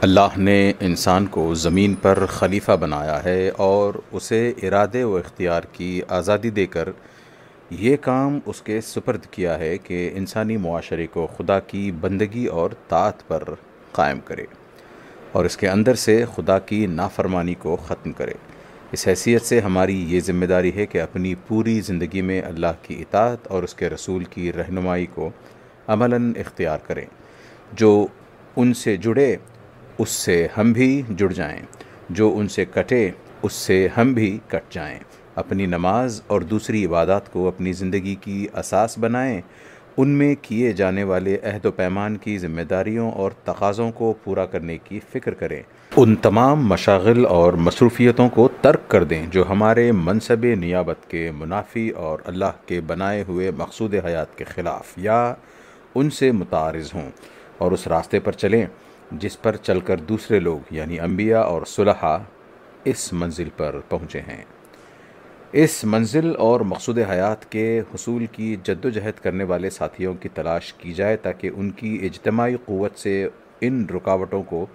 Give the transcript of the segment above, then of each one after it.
اللہ نے انسان کو زمین پر خلیفہ بنایا ہے اور اسے ارادے و اختیار کی آزادی دے کر یہ کام اس کے سپرد کیا ہے کہ انسانی معاشرے کو خدا کی بندگی اور طاعت پر قائم کرے اور اس کے اندر سے خدا کی نافرمانی کو ختم کرے۔ اس حیثیت سے ہماری یہ ذمہ داری ہے کہ اپنی پوری زندگی میں اللہ کی اطاعت اور اس کے رسول کی رہنمائی کو عملاً اختیار کریں۔ جو ان سے جڑے اس سے ہم بھی جڑ جائیں۔ جو ان سے کٹے، اس سے ہم بھی کٹ جائیں۔ اپنی نماز اور دوسری عبادات کو اپنی زندگی کی اساس بنائیں۔ ان میں کیے جانے والے عہد و پیمان کی ذمہ داریوں اور تقاضوں کو پورا کرنے کی فکر کریں۔ ان تمام مشاغل اور مصروفیتوں کو ترک کر دیں جو ہمارے منصب نیابت کے منافی اور اللہ کے بنائے ہوئے مقصود حیات کے خلاف یا ان سے متعارض ہوں اور اس راستے پر چلیں۔ جس پر چل کر دوسرے لوگ یعنی انبیاء اور صلحہ اس منزل پر پہنچے ہیں۔ اس منزل اور مقصود حیات کے حصول کی جد و جہد کرنے والے ساتھیوں کی تلاش کی جائے تاکہ ان کی اجتماعی قوت سے ان رکاوٹوں کو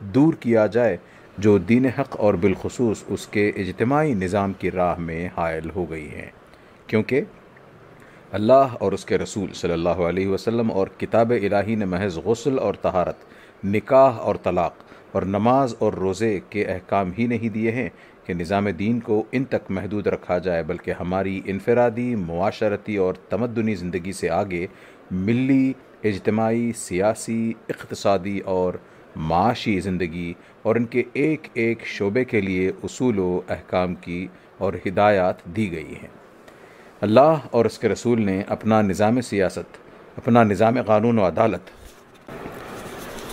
دور کیا جائے جو دین حق اور بالخصوص اس کے اجتماعی نظام کی راہ میں حائل ہو گئی ہیں۔ کیونکہ اللہ اور اس کے رسول صلی اللہ علیہ وسلم اور کتاب الہی نے محض غسل اور طہارت نکاح اور طلاق، اور نماز اور روزے کے احکام ہی نہیں دیے ہیں کہ نظام دین کو ان تک محدود رکھا جائے، بلکہ ہماری انفرادی، معاشرتی اور تمدنی زندگی سے آگے ملی، اجتماعی، سیاسی، اقتصادی اور معاشی زندگی اور ان کے ایک ایک شعبے کے لیے اصول و احکام کی اور ہدایات دی گئی ہیں۔ اللہ اور اس کے رسول نے اپنا نظام سیاست، اپنا نظام قانون و عدالت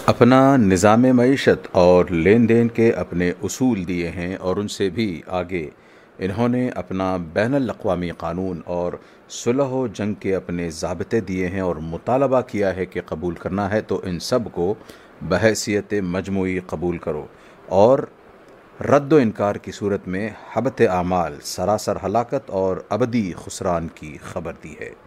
اپنا نظام معیشت اور لین دین کے اپنے اصول دیے ہیں اور ان سے بھی آگے۔ انہوں نے اپنا بین الاقوامی قانون اور صلح و جنگ کے اپنے ضابطے دیے ہیں اور مطالبہ کیا ہے کہ قبول کرنا ہے تو ان سب کو بحیثیت مجموعی قبول کرو اور رد و انکار کی صورت میں حبت اعمال، سراسر ہلاکت اور ابدی خسران کی خبر دی ہے۔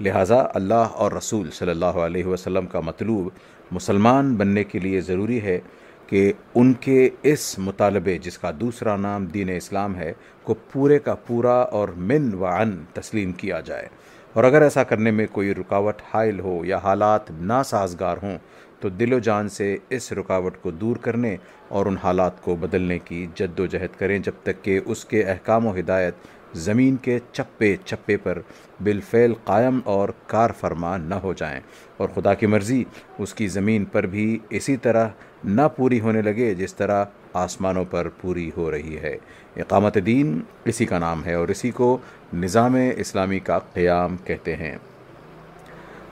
لہٰذا اللہ اور رسول صلی اللہ علیہ وسلم کا مطلوب مسلمان بننے کے لیے ضروری ہے کہ ان کے اس مطالبے، جس کا دوسرا نام دین اسلام ہے، کو پورے کا پورا اور من و عن تسلیم کیا جائے۔ اور اگر ایسا کرنے میں کوئی رکاوٹ حائل ہو یا حالات ناسازگار ہوں، تو دل و جان سے اس رکاوٹ کو دور کرنے اور ان حالات کو بدلنے کی جد و جہد کریں، جب تک کہ اس کے احکام و ہدایت زمین کے چپے چپے پر بالفعل قائم اور کار فرما نہ ہو جائیں اور خدا کی مرضی اس کی زمین پر بھی اسی طرح نہ پوری ہونے لگے جس طرح آسمانوں پر پوری ہو رہی ہے۔ اقامت دین اسی کا نام ہے اور اسی کو نظام اسلامی کا قیام کہتے ہیں۔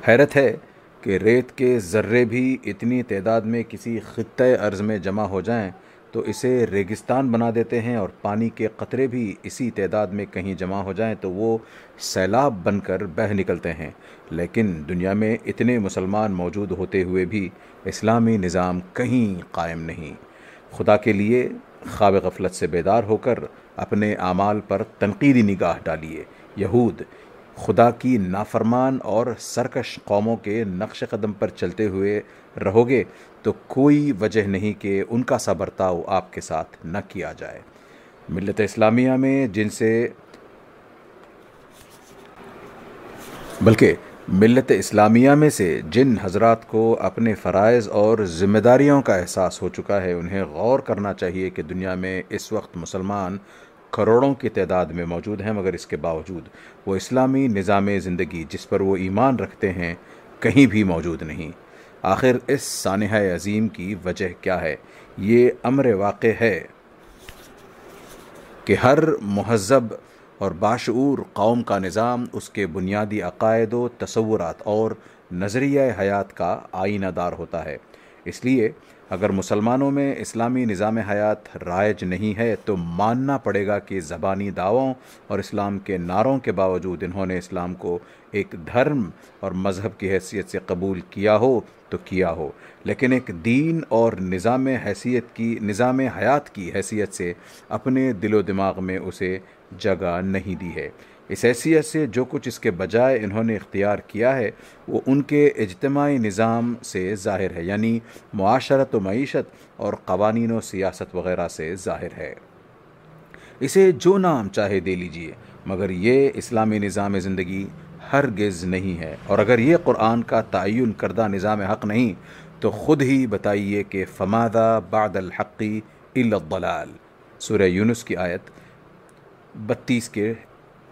حیرت ہے کہ ریت کے ذرے بھی اتنی تعداد میں کسی خطۂ عرض میں جمع ہو جائیں تو اسے ریگستان بنا دیتے ہیں اور پانی کے قطرے بھی اسی تعداد میں کہیں جمع ہو جائیں تو وہ سیلاب بن کر بہہ نکلتے ہیں۔ لیکن دنیا میں اتنے مسلمان موجود ہوتے ہوئے بھی اسلامی نظام کہیں قائم نہیں۔ خدا کے لیے خواب غفلت سے بیدار ہو کر اپنے اعمال پر تنقیدی نگاہ ڈالیے۔ یہود خدا کی نافرمان اور سرکش قوموں کے نقش قدم پر چلتے ہوئے رہو گے تو کوئی وجہ نہیں کہ ان کا سا برتاؤ آپ کے ساتھ نہ کیا جائے۔ ملت اسلامیہ میں جن سے بلکہ ملت اسلامیہ میں سے جن حضرات کو اپنے فرائض اور ذمہ داریوں کا احساس ہو چکا ہے، انہیں غور کرنا چاہیے کہ دنیا میں اس وقت مسلمان کروڑوں کی تعداد میں موجود ہیں، مگر اس کے باوجود وہ اسلامی نظام زندگی جس پر وہ ایمان رکھتے ہیں کہیں بھی موجود نہیں۔ آخر اس سانحہ عظیم کی وجہ کیا ہے؟ یہ امر واقع ہے کہ ہر مہذب اور باشعور قوم کا نظام، اس کے بنیادی عقائد و تصورات اور نظریہ حیات کا آئینہ دار ہوتا ہے۔ اس لیے اگر مسلمانوں میں اسلامی نظام حیات رائج نہیں ہے تو ماننا پڑے گا کہ زبانی دعووں اور اسلام کے نعروں کے باوجود انہوں نے اسلام کو ایک دھرم اور مذہب کی حیثیت سے قبول کیا ہو تو کیا ہو۔ لیکن ایک دین اور نظام حیثیت کی، نظام حیات کی حیثیت سے اپنے دل و دماغ میں اسے جگہ نہیں دی ہے۔ اس حیثیت سے جو کچھ اس کے بجائے انہوں نے اختیار کیا ہے، وہ ان کے اجتماعی نظام سے ظاہر ہے یعنی معاشرت و معیشت اور قوانین و سیاست وغیرہ سے ظاہر ہے۔ اسے جو نام چاہے دے لیجیے، مگر یہ اسلامی نظام زندگی ہرگز نہیں ہے۔ اور اگر یہ قرآن کا تعین کردہ نظام حق نہیں، تو خود ہی بتائیے کہ فمادہ بعد الحقی الضلال۔ سورہ یونس کی آیت بتیس کے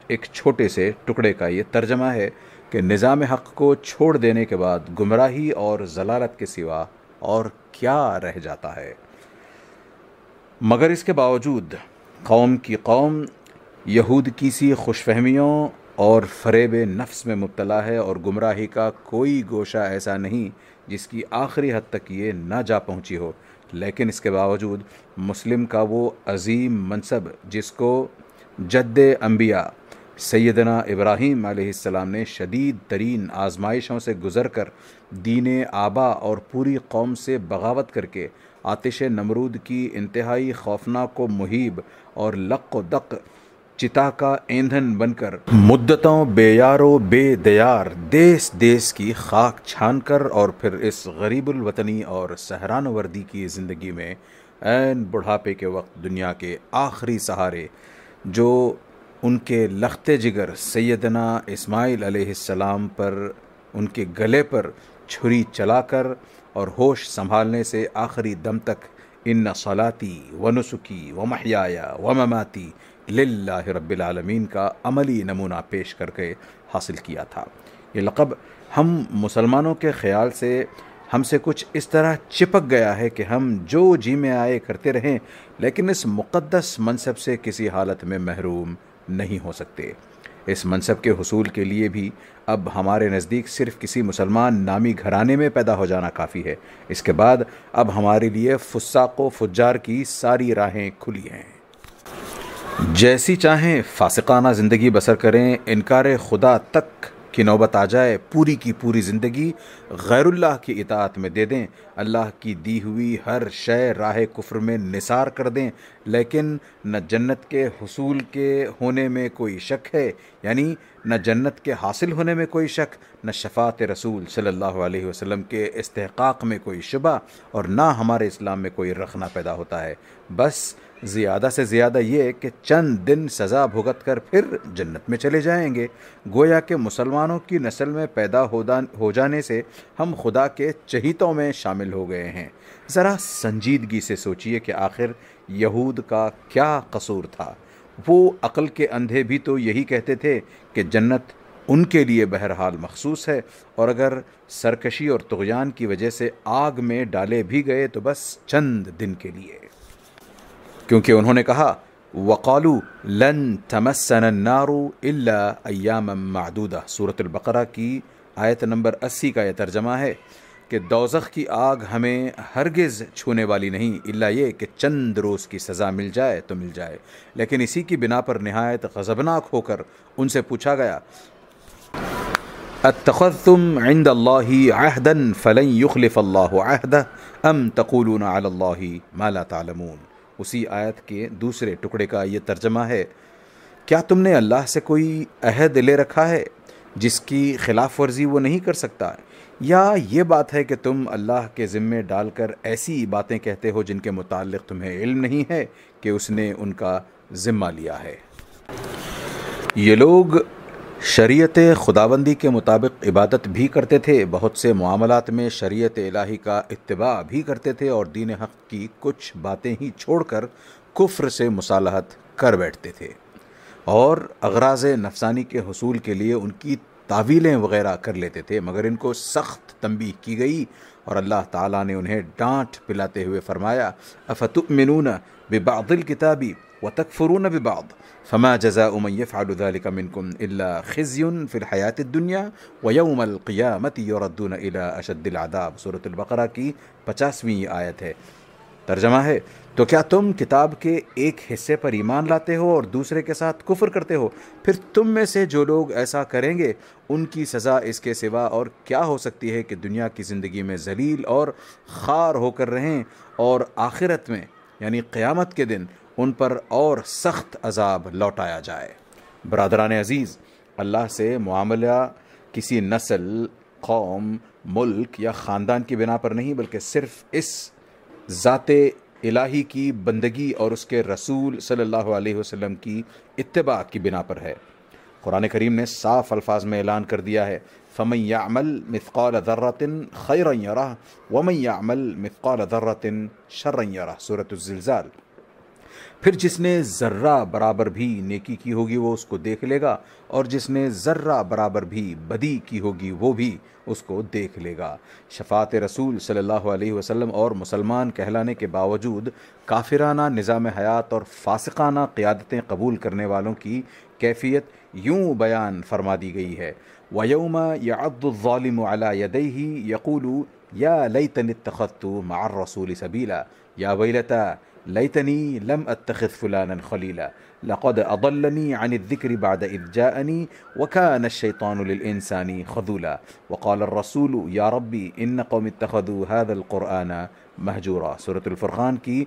ایک چھوٹے سے ٹکڑے کا یہ ترجمہ ہے کہ نظام حق کو چھوڑ دینے کے بعد گمراہی اور ضلالت کے سوا اور کیا رہ جاتا ہے۔ مگر اس کے باوجود قوم کی قوم، یہود کی سی خوش فہمیوں اور فریب نفس میں مبتلا ہے اور گمراہی کا کوئی گوشہ ایسا نہیں جس کی آخری حد تک یہ نہ جا پہنچی ہو۔ لیکن اس کے باوجود مسلم کا وہ عظیم منصب جس کو جد انبیاء سیدنا ابراہیم علیہ السلام نے شدید ترین آزمائشوں سے گزر کر دین آبا اور پوری قوم سے بغاوت کر کے آتش نمرود کی انتہائی خوفناک و محیب اور لق و دق چتا کا ایندھن بن کر مدتوں بے یارو بے دیار دیس دیس کی خاک چھان کر اور پھر اس غریب الوطنی اور سہران وردی کی زندگی میں این بڑھاپے کے وقت دنیا کے آخری سہارے جو ان کے لخت جگر سیدنا اسماعیل علیہ السلام پر، ان کے گلے پر چھری چلا کر اور ہوش سنبھالنے سے آخری دم تک ان صلاتی و نسخی و محیا و مماتی للہ رب العالمین کا عملی نمونہ پیش کر کے حاصل کیا تھا۔ یہ لقب ہم مسلمانوں کے خیال سے ہم سے کچھ اس طرح چپک گیا ہے کہ ہم جو جی میں آئے کرتے رہیں، لیکن اس مقدس منصب سے کسی حالت میں محروم نہیں ہو سکتے۔ اس منصب کے حصول کے لیے بھی اب ہمارے نزدیک صرف کسی مسلمان نامی گھرانے میں پیدا ہو جانا کافی ہے۔ اس کے بعد اب ہمارے لیے فساق و فجار کی ساری راہیں کھلی ہیں۔ جیسی چاہیں فاسقانہ زندگی بسر کریں، انکار خدا تک کی نوبت آ جائے، پوری کی پوری زندگی غیر اللہ کی اطاعت میں دے دیں، اللہ کی دی ہوئی ہر شے راہ کفر میں نثار کر دیں۔ لیکن نہ جنت کے حصول کے ہونے میں کوئی شک ہے یعنی نہ جنت کے حاصل ہونے میں کوئی شک، نہ شفاعت رسول صلی اللہ علیہ وسلم کے استحقاق میں کوئی شبہ اور نہ ہمارے اسلام میں کوئی رخنہ پیدا ہوتا ہے۔ بس زیادہ سے زیادہ یہ کہ چند دن سزا بھگت کر پھر جنت میں چلے جائیں گے۔ گویا کہ مسلمانوں کی نسل میں پیدا ہو جانے سے ہم خدا کے چہیتوں میں شامل ہو گئے ہیں۔ ذرا سنجیدگی سے سوچئے کہ آخر یہود کا کیا قصور تھا۔ وہ عقل کے اندھے بھی تو یہی کہتے تھے کہ جنت ان کے لیے بہرحال مخصوص ہے، اور اگر سرکشی اور تغیان کی وجہ سے آگ میں ڈالے بھی گئے تو بس چند دن کے لیے۔ کیونکہ انہوں نے کہا وقالو لن تمسن النار الا ایام معدودہ صورت البقرہ کی آیت نمبر اسی کا یہ ترجمہ ہے کہ دوزخ کی آگ ہمیں ہرگز چھونے والی نہیں اللہ یہ کہ چند روز کی سزا مل جائے تو مل جائے۔ لیکن اسی کی بنا پر نہایت غضبناک ہو کر ان سے پوچھا گیا اتخذتم عند اللہ عہدا فلن يخلف اللہ عہدہ ام تقولون علی اللہ ما لا تعلمون۔ اسی آیت کے دوسرے ٹکڑے کا یہ ترجمہ ہے۔ کیا تم نے اللہ سے کوئی عہد لے رکھا ہے جس کی خلاف ورزی وہ نہیں کر سکتا؟ یا یہ بات ہے کہ تم اللہ کے ذمے ڈال کر ایسی باتیں کہتے ہو جن کے متعلق تمہیں علم نہیں ہے کہ اس نے ان کا ذمہ لیا ہے؟ یہ لوگ شریعت خداوندی کے مطابق عبادت بھی کرتے تھے، بہت سے معاملات میں شریعت الہی کا اتباع بھی کرتے تھے اور دین حق کی کچھ باتیں ہی چھوڑ کر کفر سے مصالحت کر بیٹھتے تھے۔ اور اغراض نفسانی کے حصول کے لیے ان کی تعویلیں وغیرہ کر لیتے تھے، مگر ان کو سخت تنبیہ کی گئی اور اللہ تعالیٰ نے انہیں ڈانٹ پلاتے ہوئے فرمایا، افتؤمنون ببعض الكتابی وتكفرون ببعض. فما جزاء من يفعل ذلك منكم الا خزي في الحياه الدنيا ويوم القيامه يردون الى اشد العذاب. سورة البقرہ کی 50ویں آیت ہے. ترجمہ ہے، تو کیا تم کتاب کے ایک حصے پر ایمان لاتے ہو اور دوسرے کے ساتھ کفر کرتے ہو؟ پھر تم میں سے جو لوگ ایسا کریں گے، ان کی سزا اس کے سوا اور کیا ہو سکتی ہے کہ دنیا کی زندگی میں ذلیل اور خار ہو کر رہیں اور آخرت میں یعنی قیامت کے دن ان پر اور سخت عذاب لوٹایا جائے۔ برادران عزیز، اللہ سے معاملہ کسی نسل، قوم، ملک یا خاندان کی بنا پر نہیں، بلکہ صرف اس ذات الہی کی بندگی اور اس کے رسول صلی اللہ علیہ وسلم کی اتباع کی بنا پر ہے۔ قرآن کریم نے صاف الفاظ میں اعلان کر دیا ہے، فمن يعمل مثقال ذرة خيرا يره، ومن يعمل مثقال ذرة شرا يره۔ سورة الزلزال۔ پھر جس نے ذرہ برابر بھی نیکی کی ہوگی وہ اس کو دیکھ لے گا، اور جس نے ذرہ برابر بھی بدی کی ہوگی وہ بھی اس کو دیکھ لے گا۔ شفاعت رسول صلی اللہ علیہ وسلم اور مسلمان کہلانے کے باوجود کافرانہ نظام حیات اور فاسقانہ قیادتیں قبول کرنے والوں کی کیفیت یوں بیان فرما دی گئی ہے۔ وَيَوْمَ يَعَضُّ الظَّالِمُ عَلَى يَدَيْهِ يَقُولُ يَا لَيْتَنِ اتَّخَذْتُ مَعَ الرَّسُولِ سَبِيلًا۔ يَا وَيْلَتَا ليتني لم أتخذ فلانا خليلا. لقد أضلني عن الذكر بعد إذ جاءني وكان الشيطان للإنسان خذولا. وقال الرسول يا ربي إن قوم اتخذوا هذا القرآن مهجورا. سورة الفرقان كي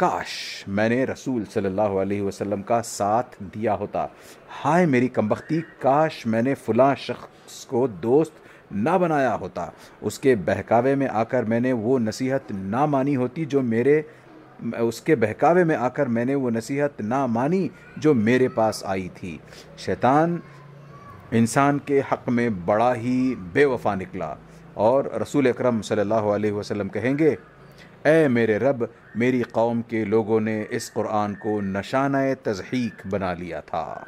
کاش میں نے رسول صلی اللہ علیہ وسلم کا ساتھ دیا ہوتا۔ ہائے میری کمبختی، کاش میں نے فلاں شخص کو دوست نہ بنایا ہوتا۔ اس کے بہکاوے میں آ کر میں نے وہ نصیحت نہ مانی ہوتی جو میرے، اس کے بہکاوے میں آ کر میں نے وہ نصیحت نہ مانی جو میرے پاس آئی تھی۔ شیطان انسان کے حق میں بڑا ہی بے وفا نکلا۔ اور رسول اکرم صلی اللہ علیہ وسلم کہیں گے اے میرے رب، میری قوم کے لوگوں نے اس قرآن کو نشانہ تضحیق بنا لیا تھا۔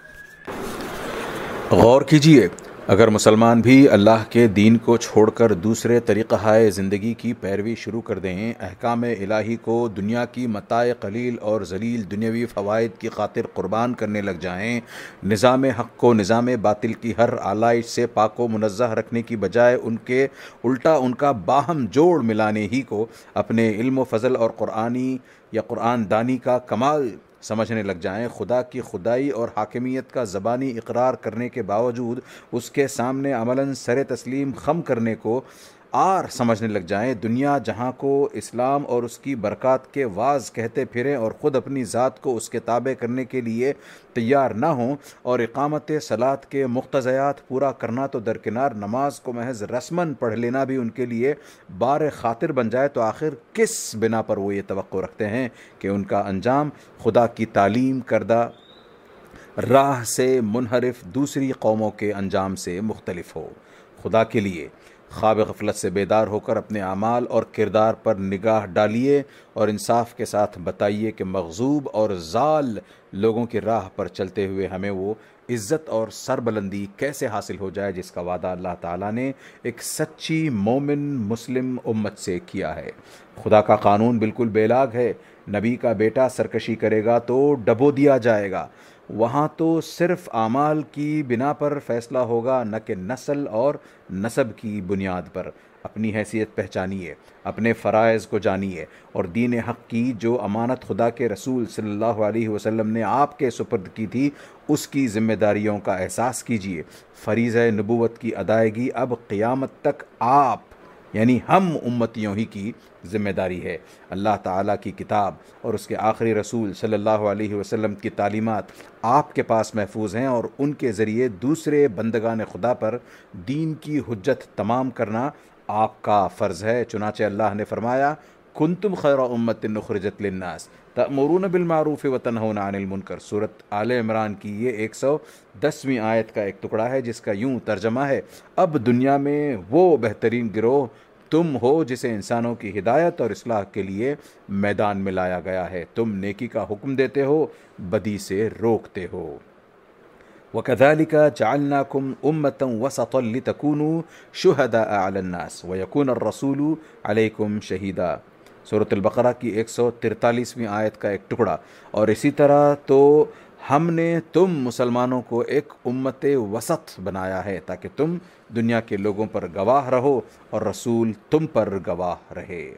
غور کیجیے اگر مسلمان بھی اللہ کے دین کو چھوڑ کر دوسرے طریقہ زندگی کی پیروی شروع کر دیں، احکام الہی کو دنیا کی متاع قلیل اور ذلیل دنیاوی فوائد کی خاطر قربان کرنے لگ جائیں، نظام حق کو نظام باطل کی ہر آلائش سے پاک و منزہ رکھنے کی بجائے ان کے الٹا ان کا باہم جوڑ ملانے ہی کو اپنے علم و فضل اور قرآنی یا قرآن دانی کا کمال سمجھنے لگ جائیں۔ خدا کی خدائی اور حاکمیت کا زبانی اقرار کرنے کے باوجود اس کے سامنے عملاً سر تسلیم خم کرنے کو آر سمجھنے لگ جائیں، دنیا جہاں کو اسلام اور اس کی برکات کے واز کہتے پھریں اور خود اپنی ذات کو اس کے تابع کرنے کے لیے تیار نہ ہوں اور اقامت سلاد کے مقتضیات پورا کرنا تو درکنار نماز کو محض رسمن پڑھ لینا بھی ان کے لیے بار خاطر بن جائے تو آخر کس بنا پر وہ یہ توقع رکھتے ہیں کہ ان کا انجام خدا کی تعلیم کردہ راہ سے منحرف دوسری قوموں کے انجام سے مختلف ہو۔ خدا کے لیے خواب غفلت سے بیدار ہو کر اپنے اعمال اور کردار پر نگاہ ڈالیے اور انصاف کے ساتھ بتائیے کہ مغزوب اور زال لوگوں کی راہ پر چلتے ہوئے ہمیں وہ عزت اور سربلندی کیسے حاصل ہو جائے جس کا وعدہ اللہ تعالیٰ نے ایک سچی مومن مسلم امت سے کیا ہے؟ خدا کا قانون بالکل بے لاگ ہے۔ نبی کا بیٹا سرکشی کرے گا تو ڈبو دیا جائے گا۔ وہاں تو صرف اعمال کی بنا پر فیصلہ ہوگا، نہ کہ نسل اور نصب کی بنیاد پر۔ اپنی حیثیت پہچانیے، اپنے فرائض کو جانیے۔ اور دین حق کی جو امانت خدا کے رسول صلی اللہ علیہ وسلم نے آپ کے سپرد کی تھی، اس کی ذمہ داریوں کا احساس کیجیے۔ فریض نبوت کی ادائیگی اب قیامت تک آپ یعنی ہم امتیوں ہی کی ذمہ داری ہے۔ اللہ تعالیٰ کی کتاب اور اس کے آخری رسول صلی اللہ علیہ وسلم کی تعلیمات آپ کے پاس محفوظ ہیں اور ان کے ذریعے دوسرے بندگان خدا پر دین کی حجت تمام کرنا آپ کا فرض ہے۔ چنانچہ اللہ نے فرمایا، کنتم خیر امت نخرجت للناس تأمرون بالمعروف و تنہون عن المنکر۔ صورت آل عمران کی یہ ایک سو دسویں آیت کا ایک ٹکڑا ہے، جس کا یوں ترجمہ ہے، اب دنیا میں وہ بہترین گروہ تم ہو جسے انسانوں کی ہدایت اور اصلاح کے لیے میدان میں لایا گیا ہے۔ تم نیکی کا حکم دیتے ہو، بدی سے روکتے ہو۔ وَكَذَلِكَ جَعَلْنَاكُمْ أُمَّةً وَسَطًا لِتَكُونُوا شُهَدَاءَ عَلَى النَّاسِ وَيَكُونَ الرَّسُولُ عَلَيْكُمْ شَهِيدًا۔ صورت البقرہ کی ایک سو ترتالیسویں آیت کا ایک ٹکڑا۔ اور اسی طرح تو ہم نے تم مسلمانوں کو ایک امت وسط بنایا ہے تاکہ تم دنیا کے لوگوں پر گواہ رہو اور رسول تم پر گواہ رہے۔